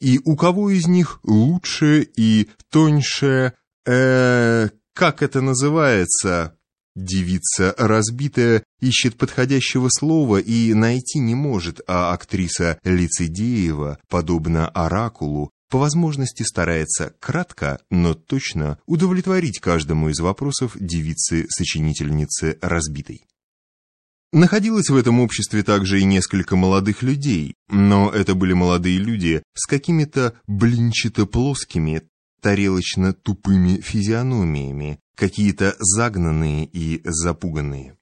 и у кого из них лучше и тоньше, э, как это называется? Девица разбитая ищет подходящего слова и найти не может, а актриса Лицедеева, подобно оракулу, по возможности старается кратко, но точно удовлетворить каждому из вопросов девицы-сочинительницы разбитой. Находилось в этом обществе также и несколько молодых людей, но это были молодые люди с какими-то блинчато-плоскими, тарелочно-тупыми физиономиями, какие-то загнанные и запуганные.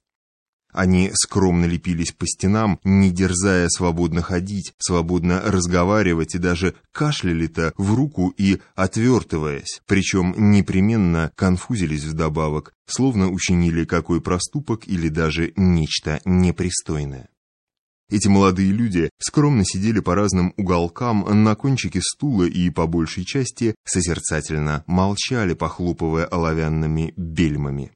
Они скромно лепились по стенам, не дерзая свободно ходить, свободно разговаривать и даже кашляли-то в руку и отвертываясь, причем непременно конфузились вдобавок, словно учинили какой проступок или даже нечто непристойное. Эти молодые люди скромно сидели по разным уголкам на кончике стула и, по большей части, созерцательно молчали, похлопывая оловянными бельмами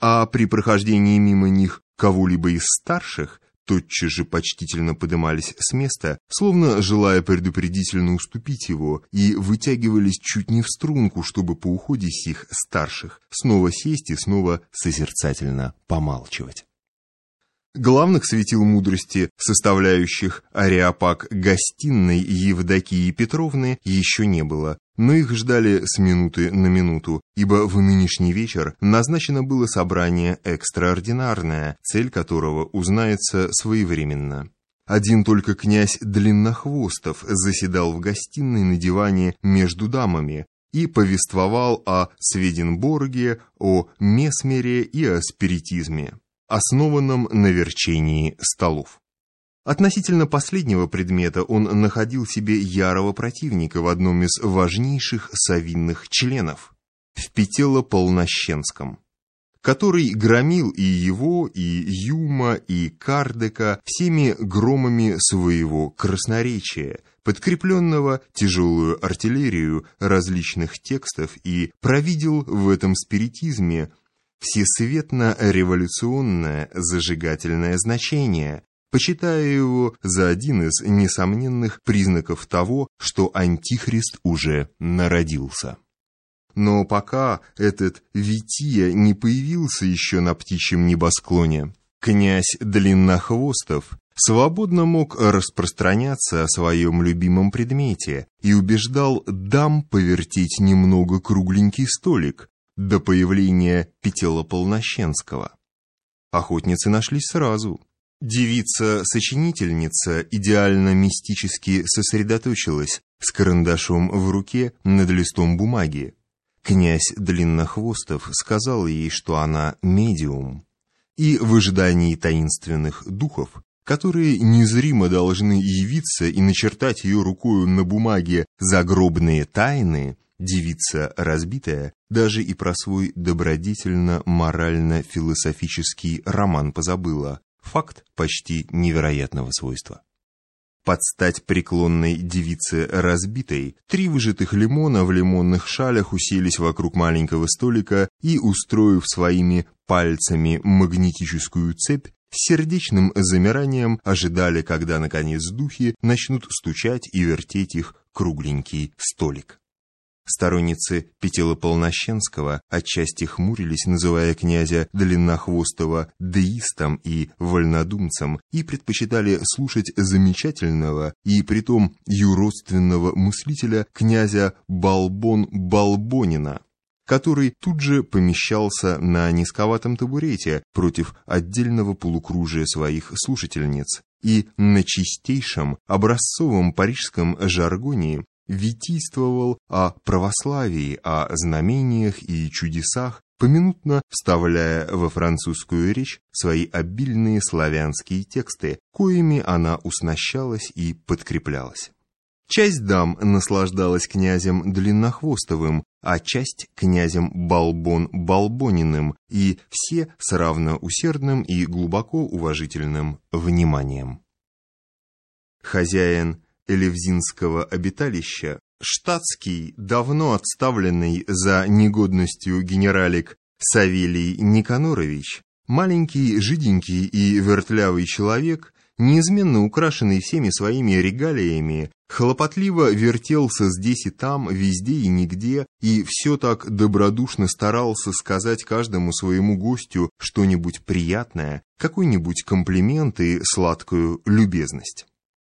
а при прохождении мимо них кого-либо из старших тотчас же почтительно подымались с места, словно желая предупредительно уступить его, и вытягивались чуть не в струнку, чтобы по уходе сих старших снова сесть и снова созерцательно помалчивать. Главных светил мудрости, составляющих ареопаг гостиной Евдокии Петровны, еще не было, но их ждали с минуты на минуту, ибо в нынешний вечер назначено было собрание экстраординарное, цель которого узнается своевременно. Один только князь Длиннохвостов заседал в гостиной на диване между дамами и повествовал о Сведенборге, о Месмере и о спиритизме основанном на верчении столов. Относительно последнего предмета он находил себе ярого противника в одном из важнейших совинных членов, в Петело-Полнощенском, который громил и его, и Юма, и Кардека всеми громами своего красноречия, подкрепленного тяжелую артиллерию различных текстов и провидел в этом спиритизме всесветно-революционное зажигательное значение, почитая его за один из несомненных признаков того, что Антихрист уже народился. Но пока этот Вития не появился еще на птичьем небосклоне, князь Длиннохвостов свободно мог распространяться о своем любимом предмете и убеждал дам повертеть немного кругленький столик, до появления Петела-Полнощенского. Охотницы нашлись сразу. Девица-сочинительница идеально мистически сосредоточилась с карандашом в руке над листом бумаги. Князь Длиннохвостов сказал ей, что она медиум, и в ожидании таинственных духов, которые незримо должны явиться и начертать ее рукою на бумаге загробные тайны, девица разбитая, даже и про свой добродетельно-морально-философический роман позабыла. Факт почти невероятного свойства. Под стать преклонной девице разбитой, три выжатых лимона в лимонных шалях уселись вокруг маленького столика и, устроив своими пальцами магнетическую цепь, с сердечным замиранием ожидали, когда, наконец, духи начнут стучать и вертеть их кругленький столик. Сторонницы Петелополнощенского отчасти хмурились, называя князя Длиннохвостого деистом и вольнодумцем, и предпочитали слушать замечательного и притом юродственного мыслителя князя Балбон-Балбонина, который тут же помещался на низковатом табурете против отдельного полукружия своих слушательниц и на чистейшем образцовом парижском жаргоне витийствовал о православии, о знамениях и чудесах, поминутно вставляя во французскую речь свои обильные славянские тексты, коими она уснащалась и подкреплялась. Часть дам наслаждалась князем Длиннохвостовым, а часть князем Балбон-Балбониным, и все с равно усердным и глубоко уважительным вниманием. Хозяин Элевзинского обиталища, штатский, давно отставленный за негодностью генералик Савелий Никанорович, маленький, жиденький и вертлявый человек, неизменно украшенный всеми своими регалиями, хлопотливо вертелся здесь и там, везде и нигде, и все так добродушно старался сказать каждому своему гостю что-нибудь приятное, какой-нибудь комплимент и сладкую любезность.